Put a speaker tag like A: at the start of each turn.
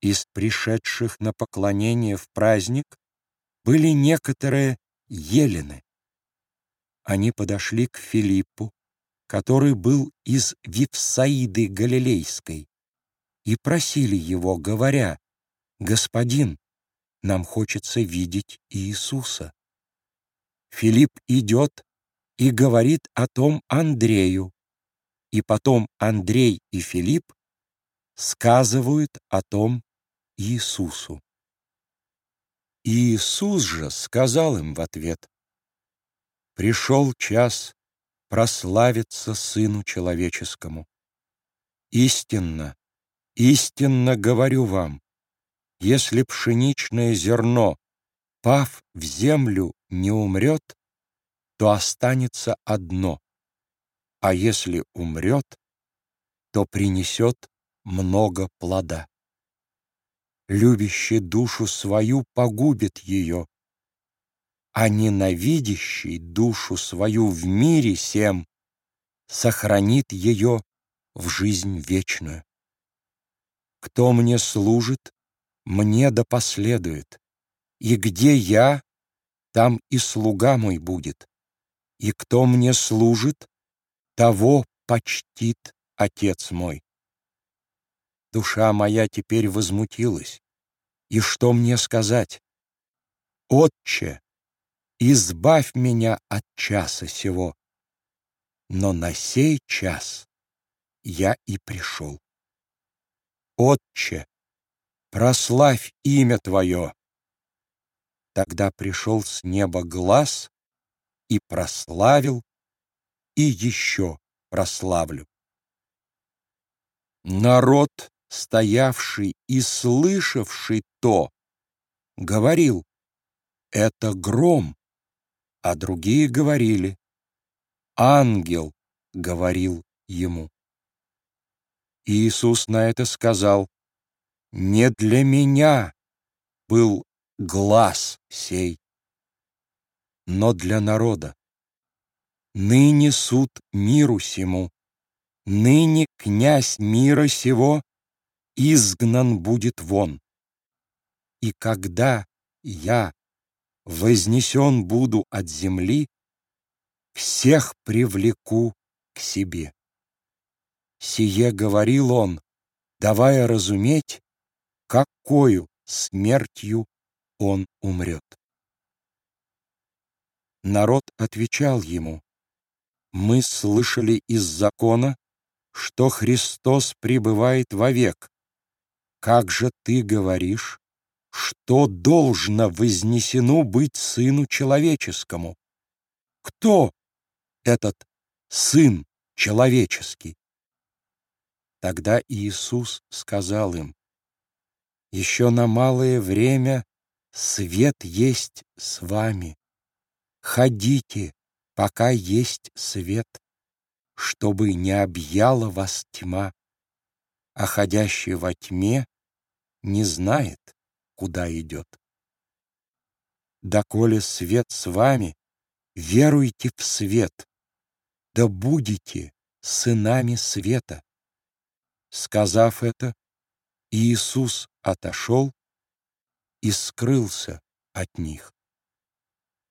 A: Из пришедших на поклонение в праздник были некоторые елены. Они подошли к Филиппу, который был из Вифсаиды Галилейской, и просили его, говоря, «Господин, нам хочется видеть Иисуса». Филипп идет и говорит о том Андрею, и потом Андрей и Филипп сказывают о том Иисусу. Иисус же сказал им в ответ, «Пришел час прославиться Сыну Человеческому. Истинно, истинно говорю вам, если пшеничное зерно, пав в землю, не умрет, то останется одно, а если умрет, то принесет много плода. Любящий душу свою погубит ее, а ненавидящий душу свою в мире сем сохранит ее в жизнь вечную. Кто мне служит, мне да последует, и где я, там и слуга мой будет, и кто мне служит, того почтит Отец мой. Душа моя теперь возмутилась, и что мне сказать? Отче, избавь меня от часа сего. Но на сей час я и пришел. Отче, прославь имя Твое. Тогда пришел с неба глаз и прославил, и еще прославлю. Народ, стоявший и слышавший то, говорил, это гром а другие говорили, «Ангел говорил ему». Иисус на это сказал, «Не для меня был глаз сей, но для народа. Ныне суд миру сему, ныне князь мира сего изгнан будет вон. И когда я вознесен буду от земли, всех привлеку к себе. Сие говорил он, давая разуметь, какою смертью он умрет. Народ отвечал ему, «Мы слышали из закона, что Христос пребывает вовек. Как же ты говоришь, что должно вознесено быть Сыну Человеческому? Кто этот Сын Человеческий? Тогда Иисус сказал им, «Еще на малое время свет есть с вами. Ходите, пока есть свет, чтобы не объяла вас тьма, а ходящий во тьме не знает, куда идет. Доколе свет с вами, веруйте в свет, да будете сынами света. Сказав это, Иисус отошел и скрылся от них.